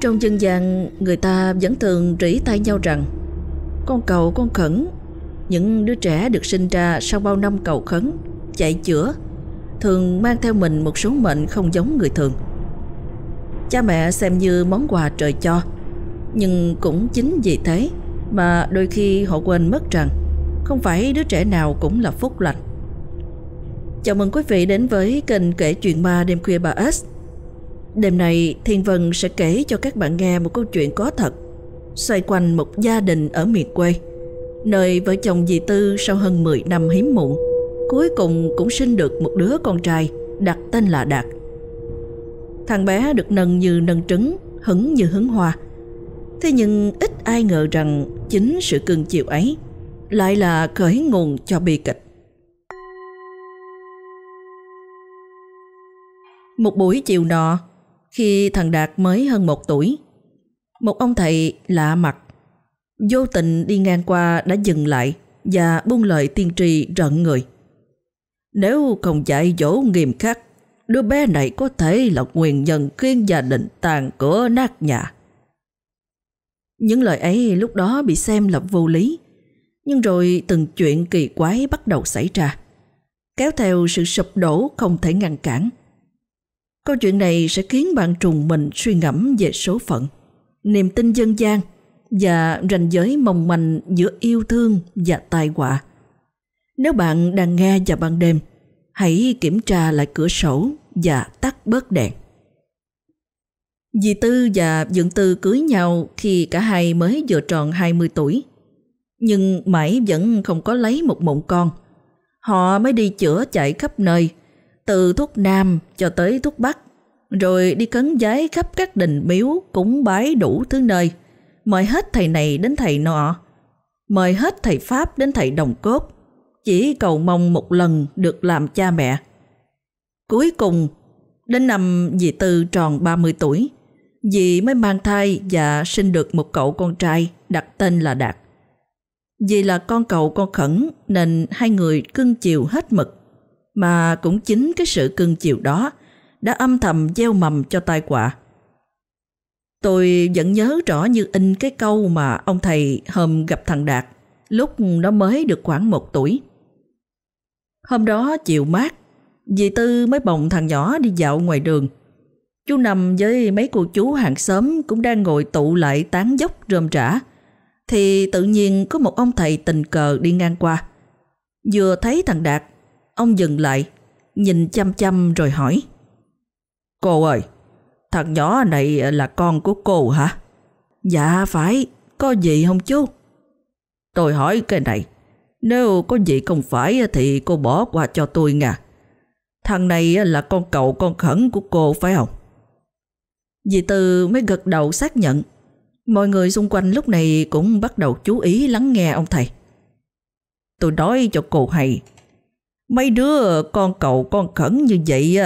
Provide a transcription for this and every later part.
Trong dân gian, người ta vẫn thường rỉ tay nhau rằng, Con cầu con khẩn, Những đứa trẻ được sinh ra sau bao năm cầu khấn, Chạy chữa, Thường mang theo mình một số mệnh không giống người thường. Cha mẹ xem như món quà trời cho, Nhưng cũng chính vì thế Mà đôi khi họ quên mất rằng Không phải đứa trẻ nào cũng là phúc lành. Chào mừng quý vị đến với kênh kể chuyện ma đêm khuya bà S Đêm nay Thiên Vân sẽ kể cho các bạn nghe một câu chuyện có thật Xoay quanh một gia đình ở miền quê Nơi vợ chồng dì Tư sau hơn 10 năm hiếm muộn Cuối cùng cũng sinh được một đứa con trai đặt tên là Đạt. Thằng bé được nâng như nâng trứng, hứng như hứng hoa. Thế nhưng ít ai ngờ rằng chính sự cưng chiều ấy lại là khởi nguồn cho bi kịch. Một buổi chiều nọ, khi thằng Đạt mới hơn một tuổi, một ông thầy lạ mặt, vô tình đi ngang qua đã dừng lại và buông lời tiên tri rợn người. Nếu không dạy dỗ nghiêm khắc, đứa bé này có thể là nguyên nhân khiến gia đình tàn cửa nát nhà. Những lời ấy lúc đó bị xem là vô lý, nhưng rồi từng chuyện kỳ quái bắt đầu xảy ra, kéo theo sự sụp đổ không thể ngăn cản. Câu chuyện này sẽ khiến bạn trùng mình suy ngẫm về số phận, niềm tin dân gian và ranh giới mong manh giữa yêu thương và tai họa. Nếu bạn đang nghe vào ban đêm, hãy kiểm tra lại cửa sổ và tắt bớt đèn. Dì Tư và Dượng Tư cưới nhau khi cả hai mới vừa tròn 20 tuổi. Nhưng mãi vẫn không có lấy một mụn con. Họ mới đi chữa chạy khắp nơi, từ thuốc Nam cho tới thuốc Bắc, rồi đi cấn giấy khắp các đình miếu cúng bái đủ thứ nơi, mời hết thầy này đến thầy nọ, mời hết thầy Pháp đến thầy đồng cốt, chỉ cầu mong một lần được làm cha mẹ. Cuối cùng, đến năm dì Tư tròn 30 tuổi, dì mới mang thai và sinh được một cậu con trai đặt tên là Đạt. Vì là con cậu con khẩn nên hai người cưng chiều hết mực, mà cũng chính cái sự cưng chiều đó đã âm thầm gieo mầm cho tai họa. Tôi vẫn nhớ rõ như in cái câu mà ông thầy hôm gặp thằng Đạt lúc nó mới được khoảng một tuổi. Hôm đó chiều mát, dì Tư mới bồng thằng nhỏ đi dạo ngoài đường. Chú nằm với mấy cô chú hàng xóm cũng đang ngồi tụ lại tán dốc rơm rã. Thì tự nhiên có một ông thầy tình cờ đi ngang qua. Vừa thấy thằng Đạt, ông dừng lại, nhìn chăm chăm rồi hỏi. Cô ơi, thằng nhỏ này là con của cô hả? Dạ phải, có gì không chú? Tôi hỏi cái này, nếu có gì không phải thì cô bỏ qua cho tôi nha. Thằng này là con cậu con khẩn của cô phải không? Dì Tư mới gật đầu xác nhận. Mọi người xung quanh lúc này cũng bắt đầu chú ý lắng nghe ông thầy. Tôi nói cho cô hay, mấy đứa con cậu con khẩn như vậy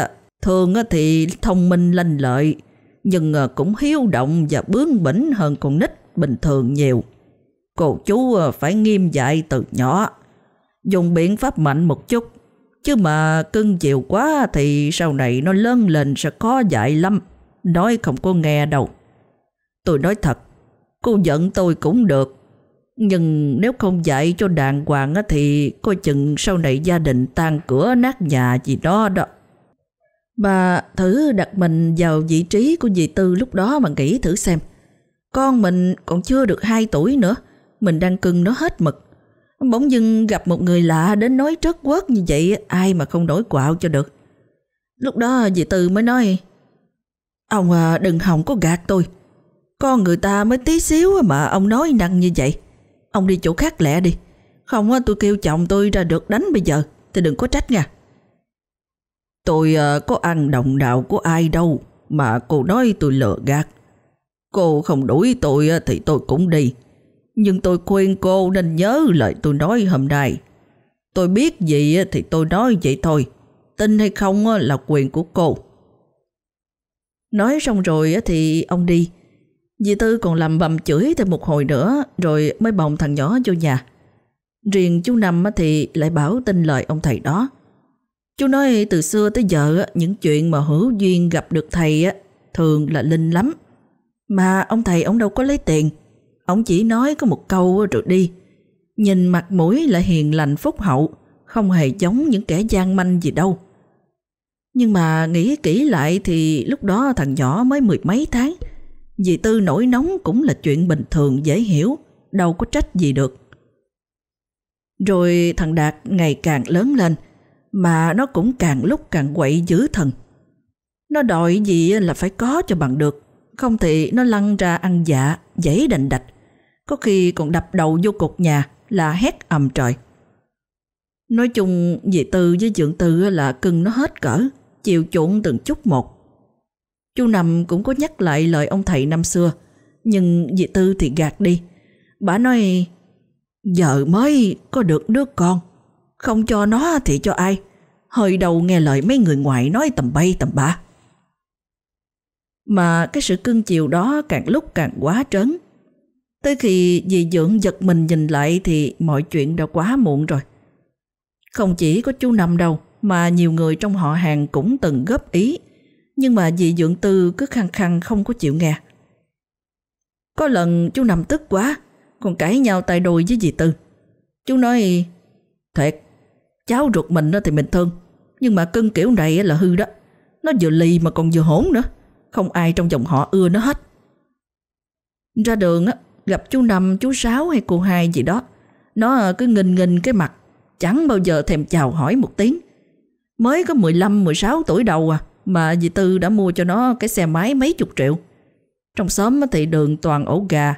thường thì thông minh lanh lợi, nhưng ờ, cũng hiếu động và bướng bỉnh hơn con nít bình thường nhiều. Cô chú ờ, phải nghiêm dạy từ nhỏ, dùng biện pháp mạnh một chút, chứ mà cưng chiều quá thì sau này nó lớn lên sẽ khó dạy lắm, nói không có nghe đâu. Tôi nói thật, cô giận tôi cũng được, nhưng nếu không dạy cho đàng hoàng thì coi chừng sau này gia đình tan cửa nát nhà gì đó đó. Bà thử đặt mình vào vị trí của dì Tư lúc đó mà nghĩ thử xem. Con mình còn chưa được 2 tuổi nữa, mình đang cưng nó hết mực. Bỗng dưng gặp một người lạ đến nói trớt quớt như vậy ai mà không đổi quạo cho được. Lúc đó dì Tư mới nói Ông à, đừng hòng có gạt tôi. Con người ta mới tí xíu mà ông nói năng như vậy. Ông đi chỗ khác lẹ đi. Không á tôi kêu chồng tôi ra được đánh bây giờ thì đừng có trách nha. Tôi à, có ăn đồng đạo của ai đâu mà cô nói tôi lừa gạt. Cô không đuổi tôi thì tôi cũng đi. Nhưng tôi khuyên cô nên nhớ lời tôi nói hôm nay. Tôi biết gì thì tôi nói vậy thôi. Tin hay không là quyền của cô. Nói xong rồi thì ông đi. Dì Tư còn làm bầm chửi thêm một hồi nữa rồi mới bồng thằng nhỏ vô nhà. Riêng chú Năm thì lại bảo tin lời ông thầy đó. Chú nói từ xưa tới giờ những chuyện mà hữu duyên gặp được thầy thường là linh lắm. Mà ông thầy ông đâu có lấy tiền. Ông chỉ nói có một câu rồi đi. Nhìn mặt mũi là hiền lành phúc hậu, không hề giống những kẻ gian manh gì đâu. Nhưng mà nghĩ kỹ lại thì lúc đó thằng nhỏ mới mười mấy tháng. Dì Tư nổi nóng cũng là chuyện bình thường dễ hiểu, đâu có trách gì được. Rồi thằng Đạt ngày càng lớn lên, mà nó cũng càng lúc càng quậy dữ thần. Nó đòi gì là phải có cho bằng được, không thì nó lăn ra ăn dạ, dãy đành đạch. Có khi còn đập đầu vô cột nhà là hét ầm trời. Nói chung dì Tư với Dượng Tư là cưng nó hết cỡ, chịu chuộng từng chút một. Chú Năm cũng có nhắc lại lời ông thầy năm xưa, nhưng dì Tư thì gạt đi. Bà nói, giờ mới có được đứa con, không cho nó thì cho ai. Hơi đầu nghe lời mấy người ngoại nói tầm bay tầm ba. Mà cái sự cưng chiều đó càng lúc càng quá trớn. Tới khi dì dưỡng giật mình nhìn lại thì mọi chuyện đã quá muộn rồi. Không chỉ có chú Năm đâu, mà nhiều người trong họ hàng cũng từng góp ý, nhưng mà dì dưỡng tư cứ khăng khăng không có chịu nghe. Có lần chú nằm tức quá, còn cãi nhau tay đôi với dì Tư. Chú nói, thiệt, cháu ruột mình thì mình thương, nhưng mà cưng kiểu này là hư đó. Nó vừa lì mà còn vừa hỗn nữa, không ai trong dòng họ ưa nó hết. Ra đường á, gặp chú Năm, chú Sáu hay cô hai gì đó, nó cứ nghinh nghinh cái mặt, chẳng bao giờ thèm chào hỏi một tiếng. Mới có 15-16 tuổi đầu à, mà dì Tư đã mua cho nó cái xe máy mấy chục triệu. Trong xóm thì đường toàn ổ gà,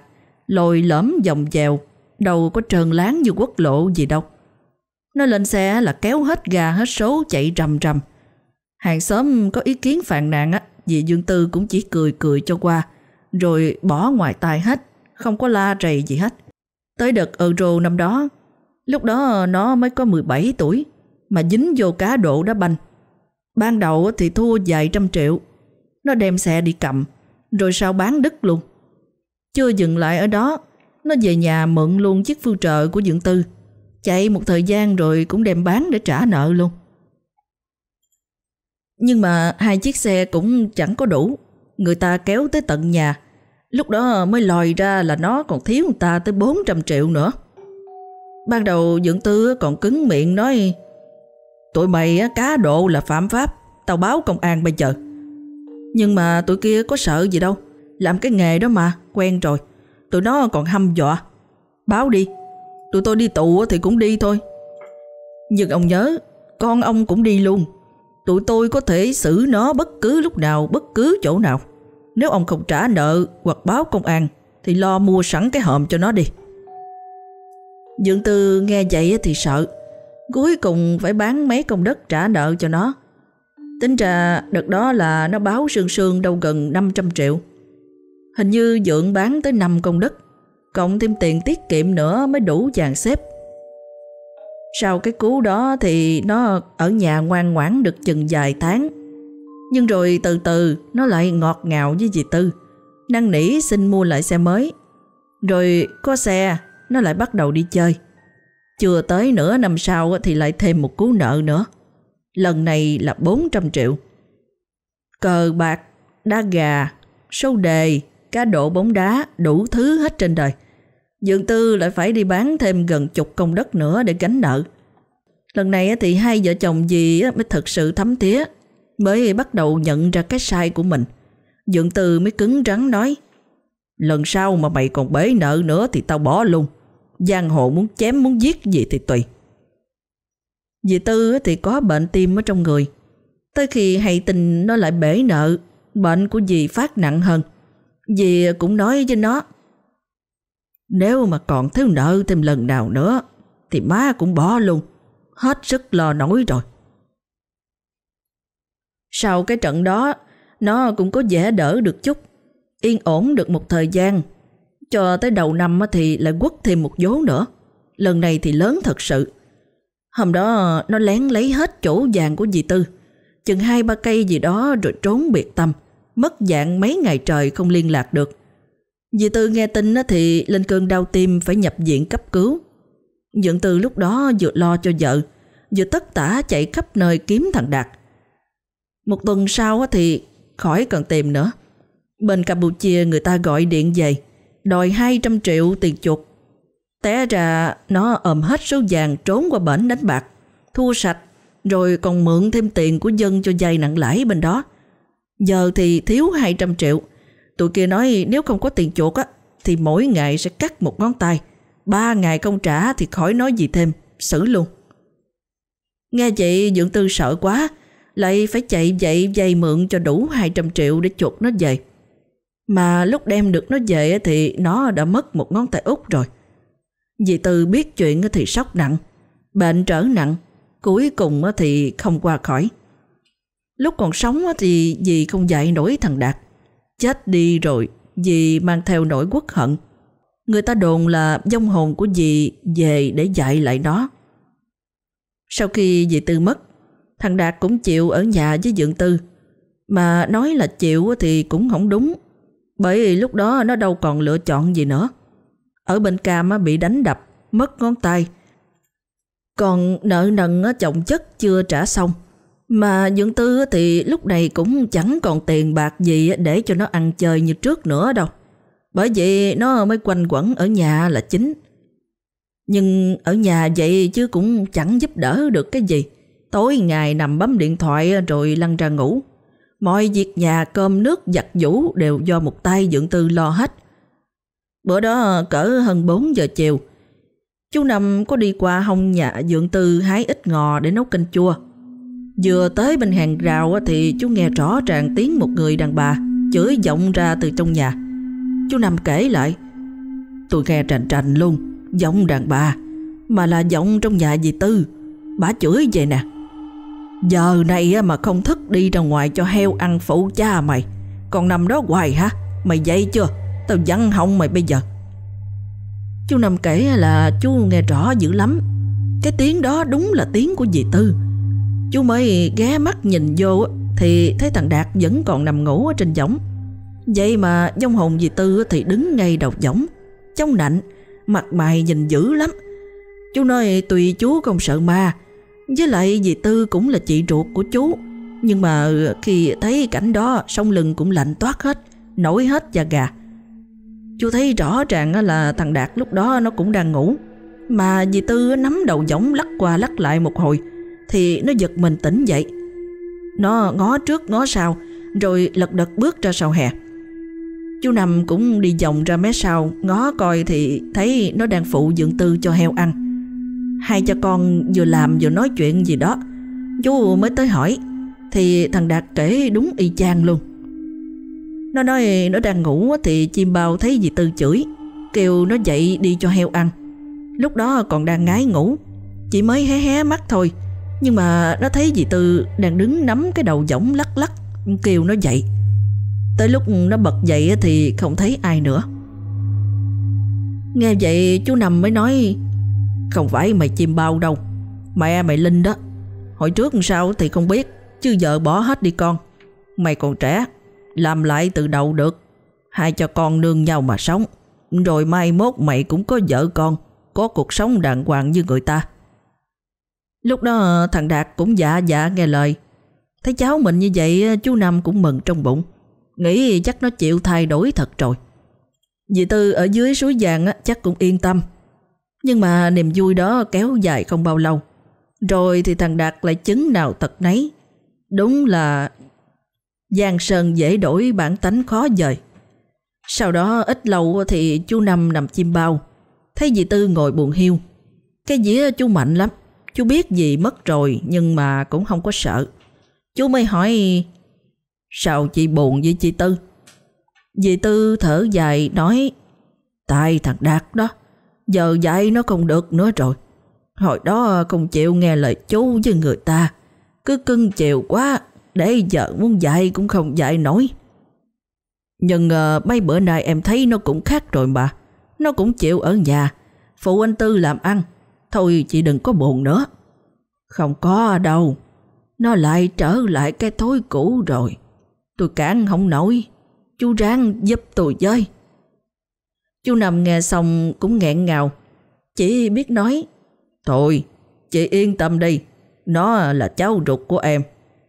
lồi lõm dòng dèo, đâu có trơn láng như quốc lộ gì đâu. Nó lên xe là kéo hết gà hết số chạy rầm rầm. Hàng xóm có ý kiến phàn nàn á, dì Dương Tư cũng chỉ cười cười cho qua, rồi bỏ ngoài tai hết, không có la rầy gì hết. Tới đợt Euro năm đó, lúc đó nó mới có 17 tuổi, mà dính vô cá độ đá banh. Ban đầu thì thua vài trăm triệu, nó đem xe đi cầm, rồi sau bán đứt luôn. Chưa dừng lại ở đó, nó về nhà mượn luôn chiếc phương trợ của dưỡng tư, chạy một thời gian rồi cũng đem bán để trả nợ luôn. Nhưng mà hai chiếc xe cũng chẳng có đủ, người ta kéo tới tận nhà, lúc đó mới lòi ra là nó còn thiếu người ta tới 400 triệu nữa. Ban đầu dưỡng tư còn cứng miệng nói Tụi mày cá độ là phạm pháp, Tao báo công an bây giờ. Nhưng mà tụi kia có sợ gì đâu, Làm cái nghề đó mà, Quen rồi. Tụi nó còn hăm dọa. Báo đi, Tụi tôi đi tù thì cũng đi thôi. Nhưng ông nhớ, Con ông cũng đi luôn. Tụi tôi có thể xử nó bất cứ lúc nào, Bất cứ chỗ nào. Nếu ông không trả nợ hoặc báo công an, Thì lo mua sẵn cái hòm cho nó đi. Dương Tư nghe vậy thì sợ. Cuối cùng phải bán mấy công đất trả nợ cho nó. Tính ra đợt đó là nó báo sương sương đâu gần 500 triệu. Hình như dượng bán tới 5 công đất, Cộng thêm tiền tiết kiệm nữa mới đủ dàn xếp. Sau cái cú đó thì nó ở nhà ngoan ngoãn được chừng vài tháng. Nhưng rồi từ từ nó lại ngọt ngào với dì Tư, Năn nỉ xin mua lại xe mới. Rồi có xe, nó lại bắt đầu đi chơi chưa tới nửa năm sau thì lại thêm một cú nợ nữa. Lần này là 400 triệu. Cờ bạc, đá gà, sâu đề, cá độ bóng đá, đủ thứ hết trên đời. Dượng Tư lại phải đi bán thêm gần chục công đất nữa để gánh nợ. Lần này thì hai vợ chồng dì mới thực sự thấm thía, mới bắt đầu nhận ra cái sai của mình. Dượng Tư mới cứng rắn nói, lần sau mà mày còn bế nợ nữa thì tao bỏ luôn giang hồ muốn chém muốn giết gì thì tùy. Dì Tư thì có bệnh tim ở trong người. Tới khi hay tình nó lại bể nợ, bệnh của dì phát nặng hơn. Dì cũng nói với nó, nếu mà còn thiếu nợ thêm lần nào nữa, thì má cũng bỏ luôn, hết sức lo nổi rồi. Sau cái trận đó, nó cũng có dễ đỡ được chút, yên ổn được một thời gian cho tới đầu năm thì lại quất thêm một vố nữa. Lần này thì lớn thật sự. Hôm đó nó lén lấy hết chỗ vàng của dì Tư. Chừng hai ba cây gì đó rồi trốn biệt tâm. Mất dạng mấy ngày trời không liên lạc được. Dì Tư nghe tin thì lên cơn đau tim phải nhập viện cấp cứu. Dượng Tư lúc đó vừa lo cho vợ, vừa tất tả chạy khắp nơi kiếm thằng Đạt. Một tuần sau thì khỏi cần tìm nữa. Bên Campuchia người ta gọi điện về, đòi 200 triệu tiền chuột, Té ra nó ôm hết số vàng trốn qua bển đánh bạc, thua sạch, rồi còn mượn thêm tiền của dân cho dây nặng lãi bên đó. Giờ thì thiếu 200 triệu. Tụi kia nói nếu không có tiền chuột á, thì mỗi ngày sẽ cắt một ngón tay. Ba ngày không trả thì khỏi nói gì thêm, xử luôn. Nghe chị dưỡng tư sợ quá, lại phải chạy dậy dây mượn cho đủ 200 triệu để chuột nó về. Mà lúc đem được nó về thì nó đã mất một ngón tay út rồi. Dì Tư biết chuyện thì sốc nặng, bệnh trở nặng, cuối cùng thì không qua khỏi. Lúc còn sống thì dì không dạy nổi thằng Đạt. Chết đi rồi, dì mang theo nỗi quốc hận. Người ta đồn là dông hồn của dì về để dạy lại nó. Sau khi dì Tư mất, thằng Đạt cũng chịu ở nhà với dượng Tư. Mà nói là chịu thì cũng không đúng. Bởi vì lúc đó nó đâu còn lựa chọn gì nữa. Ở bên Cam bị đánh đập, mất ngón tay. Còn nợ nần chồng chất chưa trả xong. Mà Dương Tư thì lúc này cũng chẳng còn tiền bạc gì để cho nó ăn chơi như trước nữa đâu. Bởi vậy nó mới quanh quẩn ở nhà là chính. Nhưng ở nhà vậy chứ cũng chẳng giúp đỡ được cái gì. Tối ngày nằm bấm điện thoại rồi lăn ra ngủ. Mọi việc nhà cơm nước giặt giũ đều do một tay Dượng Tư lo hết. Bữa đó cỡ hơn 4 giờ chiều, chú Năm có đi qua hông nhà Dượng Tư hái ít ngò để nấu canh chua. Vừa tới bên hàng rào thì chú nghe rõ ràng tiếng một người đàn bà chửi vọng ra từ trong nhà. Chú Năm kể lại, tôi nghe trành trành luôn, giọng đàn bà, mà là giọng trong nhà dì Tư. Bà chửi vậy nè. Giờ này mà không thức đi ra ngoài cho heo ăn phụ cha mày, còn nằm đó hoài hả? Mày dậy chưa? Tao dặn họng mày bây giờ. Chú Năm kể là chú nghe rõ dữ lắm. Cái tiếng đó đúng là tiếng của dì Tư. Chú mới ghé mắt nhìn vô thì thấy thằng Đạt vẫn còn nằm ngủ ở trên giống Vậy mà dông hồn dì Tư thì đứng ngay đầu giống trong nạnh, mặt mày nhìn dữ lắm. Chú nói tùy chú không sợ ma, với lại dì Tư cũng là chị ruột của chú. Nhưng mà khi thấy cảnh đó sông lưng cũng lạnh toát hết, nổi hết da gà. Chú thấy rõ ràng là thằng Đạt lúc đó nó cũng đang ngủ. Mà dì Tư nắm đầu giống lắc qua lắc lại một hồi thì nó giật mình tỉnh dậy. Nó ngó trước ngó sau rồi lật đật bước ra sau hè. Chú Năm cũng đi vòng ra mé sau ngó coi thì thấy nó đang phụ dưỡng tư cho heo ăn. Hai cha con vừa làm vừa nói chuyện gì đó. Chú mới tới hỏi, thì thằng Đạt kể đúng y chang luôn. Nó nói nó đang ngủ thì chim bao thấy dì Tư chửi, kêu nó dậy đi cho heo ăn. Lúc đó còn đang ngái ngủ, chỉ mới hé hé mắt thôi, nhưng mà nó thấy dì Tư đang đứng nắm cái đầu võng lắc lắc, kêu nó dậy. Tới lúc nó bật dậy thì không thấy ai nữa. Nghe vậy chú Năm mới nói không phải mày chim bao đâu. Mẹ mày Linh đó. Hồi trước sao thì không biết, Chứ giờ bỏ hết đi con. Mày còn trẻ, Làm lại từ đầu được. Hai cho con nương nhau mà sống. Rồi mai mốt mày cũng có vợ con, Có cuộc sống đàng hoàng như người ta. Lúc đó ờ, thằng Đạt cũng dạ dạ nghe lời. Thấy cháu mình như vậy ờ, chú Năm cũng mừng trong bụng. Nghĩ chắc nó chịu thay đổi thật rồi. Dì Tư ở dưới suối vàng chắc cũng yên tâm. Nhưng mà niềm vui đó kéo dài không bao lâu. Rồi thì thằng Đạt lại chứng nào thật nấy. Đúng là Giang Sơn dễ đổi bản tánh khó dời Sau đó ít lâu thì chú Năm nằm chim bao. Thấy dì Tư ngồi buồn hiu. Cái dĩa chú mạnh lắm. Chú biết gì mất rồi nhưng mà cũng không có sợ. Chú mới hỏi, Sao chị buồn với chị Tư? Dì Tư thở dài nói, Tại thằng Đạt đó. Giờ dạy nó không được nữa rồi Hồi đó không chịu nghe lời chú với người ta Cứ cưng chiều quá Để giờ muốn dạy cũng không dạy nổi Nhưng uh, mấy bữa nay em thấy nó cũng khác rồi mà Nó cũng chịu ở nhà Phụ anh Tư làm ăn Thôi chị đừng có buồn nữa. Không có đâu. Nó lại trở lại cái thói cũ rồi. Tôi cản không nổi. Chú ráng giúp tôi với. Chú nằm nghe xong cũng nghẹn ngào. Chỉ biết nói. Thôi, chị yên tâm đi. Nó là cháu ruột của em.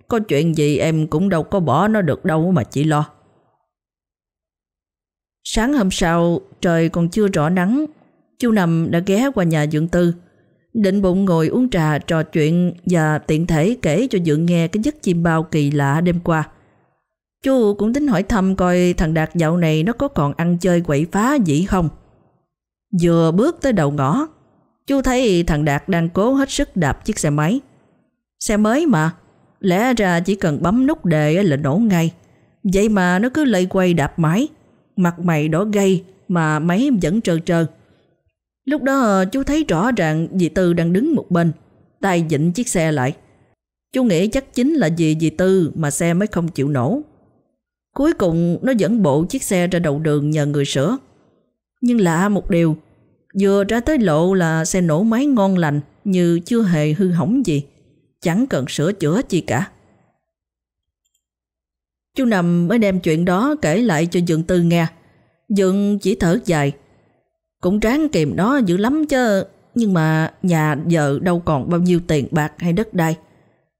Có chuyện gì em cũng đâu có bỏ nó được đâu mà chị lo. Sáng hôm sau, trời còn chưa rõ nắng, chú Năm đã ghé qua nhà Dượng Tư. Định bụng ngồi uống trà trò chuyện và tiện thể kể cho Dượng nghe cái giấc chim bao kỳ lạ đêm qua. Chú cũng tính hỏi thăm coi thằng Đạt dạo này nó có còn ăn chơi quậy phá gì không. Vừa bước tới đầu ngõ, chú thấy thằng Đạt đang cố hết sức đạp chiếc xe máy. Xe mới mà, lẽ ra chỉ cần bấm nút đề là nổ ngay. Vậy mà nó cứ lây quay đạp mãi, mặt mày đỏ gay mà máy vẫn trơn trơn. Lúc đó ờ, chú thấy rõ ràng dì Tư đang đứng một bên, tay dịnh chiếc xe lại. Chú nghĩ chắc chính là vì dì Tư mà xe mới không chịu nổ. Cuối cùng nó dẫn bộ chiếc xe ra đầu đường nhờ người sửa. Nhưng lạ một điều, vừa ra tới lộ là xe nổ máy ngon lành như chưa hề hư hỏng gì, chẳng cần sửa chữa gì cả. Chú Nằm mới đem chuyện đó kể lại cho Dượng Tư nghe. Dượng chỉ thở dài. Cũng ráng kìm nó dữ lắm chứ, nhưng mà nhà giờ đâu còn bao nhiêu tiền bạc hay đất đai.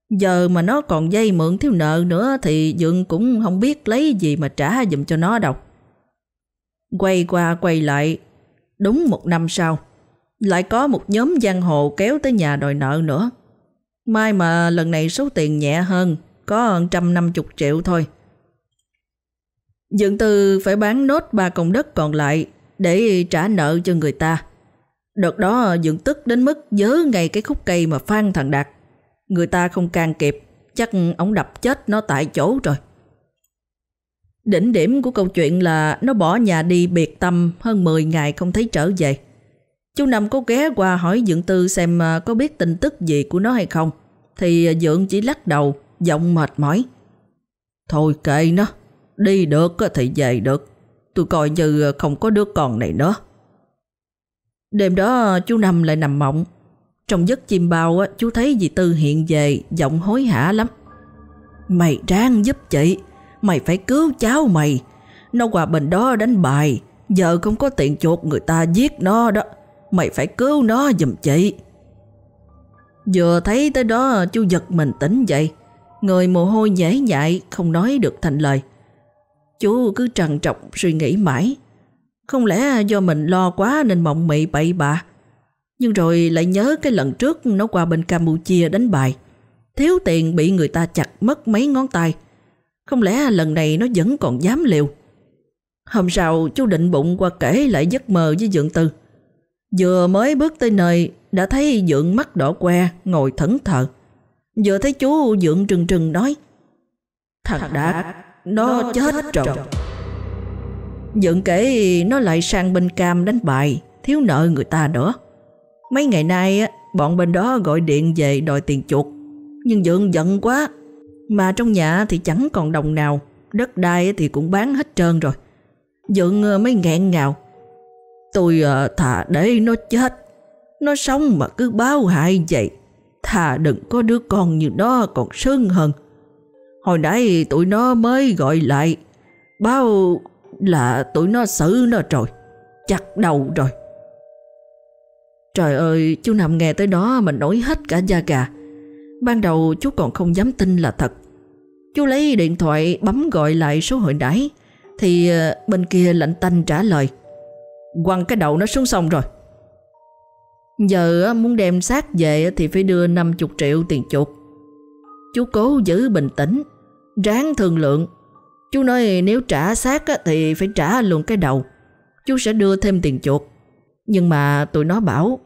Giờ mà nó còn dây mượn thiếu nợ nữa thì Dượng cũng không biết lấy gì mà trả dùm cho nó đâu. Quay qua quay lại, đúng một năm sau, lại có một nhóm giang hồ kéo tới nhà đòi nợ nữa. Mai mà lần này số tiền nhẹ hơn, có 150 triệu thôi. Dượng Tư phải bán nốt ba công đất còn lại để trả nợ cho người ta. Đợt đó Dượng tức đến mức dớ ngay cái khúc cây mà phan thằng Đạt. Người ta không can kịp, chắc ông đập chết nó tại chỗ rồi. Đỉnh điểm của câu chuyện là nó bỏ nhà đi biệt tâm hơn 10 ngày không thấy trở về. Chú Năm có ghé qua hỏi Dượng Tư xem à, có biết tin tức gì của nó hay không. Thì à, Dượng chỉ lắc đầu, giọng mệt mỏi. Thôi kệ nó, đi được thì về được. Tôi coi như không có đứa con này nữa. Đêm đó chú Năm lại nằm mộng. Trong giấc chim bao chú thấy dì Tư hiện về giọng hối hả lắm. Mày ráng giúp chị, mày phải cứu cháu mày. Nó qua bên đó đánh bài, giờ không có tiền chuột người ta giết nó đó. Mày phải cứu nó giùm chị. Vừa thấy tới đó chú giật mình tỉnh dậy. Người mồ hôi nhễ nhại không nói được thành lời. Chú cứ trằn trọc suy nghĩ mãi. Không lẽ do mình lo quá nên mộng mị bậy bạ. Nhưng rồi lại nhớ cái lần trước nó qua bên Campuchia đánh bài. Thiếu tiền bị người ta chặt mất mấy ngón tay. Không lẽ lần này nó vẫn còn dám liều. Hôm sau chú định bụng qua kể lại giấc mơ với Dượng Tư. Vừa mới bước tới nơi đã thấy Dượng mắt đỏ que ngồi thẫn thờ. Vừa thấy chú Dượng trừng trừng nói Thằng Đạt, nó chết rồi. Dượng kể nó lại sang bên Cam đánh bài, thiếu nợ người ta nữa. Mấy ngày nay bọn bên đó gọi điện về đòi tiền chuột. Nhưng Dượng giận quá. Mà trong nhà thì chẳng còn đồng nào, đất đai thì cũng bán hết trơn rồi. Dượng ờ, mới nghẹn ngào. Tôi ờ, thà để nó chết. Nó sống mà cứ báo hại vậy. Thà đừng có đứa con như đó còn sưng hơn. Hồi nãy tụi nó mới gọi lại. Báo là tụi nó xử nó rồi. Chặt đầu rồi. Trời ơi, chú nằm nghe tới đó mà nổi hết cả da gà. Ban đầu chú còn không dám tin là thật. Chú lấy điện thoại bấm gọi lại số hội nãy thì ờ, bên kia lạnh tanh trả lời. Quăng cái đầu nó xuống sông rồi. Giờ muốn đem xác về thì phải đưa 50 triệu tiền chuột Chú cố giữ bình tĩnh Ráng thương lượng. Chú nói nếu trả xác thì phải trả luôn cái đầu. Chú sẽ đưa thêm tiền chuột Nhưng mà tụi nó bảo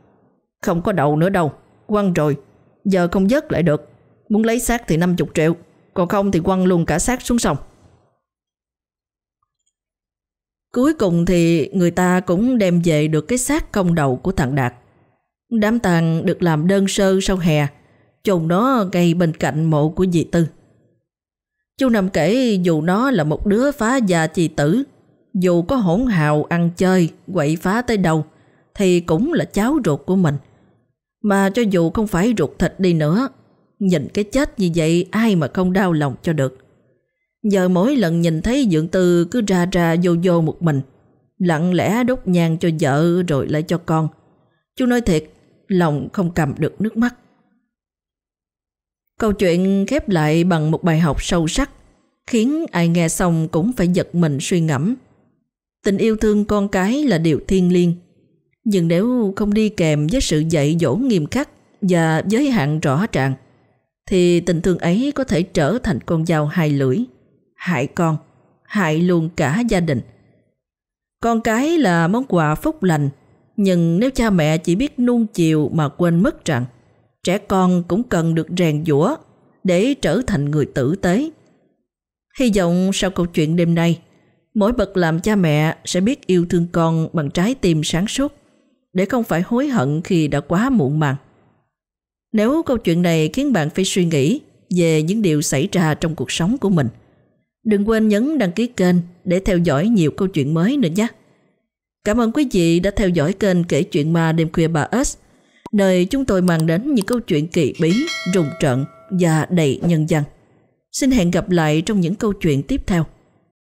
không có đầu nữa đâu Quăng rồi Giờ không dớt lại được Muốn lấy xác thì 50 triệu Còn không thì quăng luôn cả xác xuống sông Cuối cùng thì người ta cũng đem về được cái xác công đầu của thằng Đạt. Đám tàn được làm đơn sơ sau hè, chôn nó ngay bên cạnh mộ của dì Tư. Chú Năm kể dù nó là một đứa phá gia chi tử, dù có hỗn hào ăn chơi, quậy phá tới đâu, thì cũng là cháu ruột của mình. Mà cho dù không phải ruột thịt đi nữa, nhìn cái chết như vậy ai mà không đau lòng cho được. Giờ mỗi lần nhìn thấy Dượng Tư cứ ra ra vô vô một mình, lặng lẽ đốt nhang cho vợ rồi lại cho con. Chú nói thiệt, lòng không cầm được nước mắt. Câu chuyện khép lại bằng một bài học sâu sắc, khiến ai nghe xong cũng phải giật mình suy ngẫm. Tình yêu thương con cái là điều thiêng liêng. Nhưng nếu không đi kèm với sự dạy dỗ nghiêm khắc và giới hạn rõ ràng, thì tình thương ấy có thể trở thành con dao hai lưỡi, hại con, hại luôn cả gia đình. Con cái là món quà phúc lành, nhưng nếu cha mẹ chỉ biết nuông chiều mà quên mất rằng trẻ con cũng cần được rèn giũa để trở thành người tử tế. Hy vọng sau câu chuyện đêm nay, mỗi bậc làm cha mẹ sẽ biết yêu thương con bằng trái tim sáng suốt, để không phải hối hận khi đã quá muộn màng. Nếu câu chuyện này khiến bạn phải suy nghĩ về những điều xảy ra trong cuộc sống của mình, đừng quên nhấn đăng ký kênh để theo dõi nhiều câu chuyện mới nữa nhé. Cảm ơn quý vị đã theo dõi kênh Kể Chuyện Ma Đêm Khuya Bà S, nơi chúng tôi mang đến những câu chuyện kỳ bí, rùng trận và đầy nhân dân. Xin hẹn gặp lại trong những câu chuyện tiếp theo.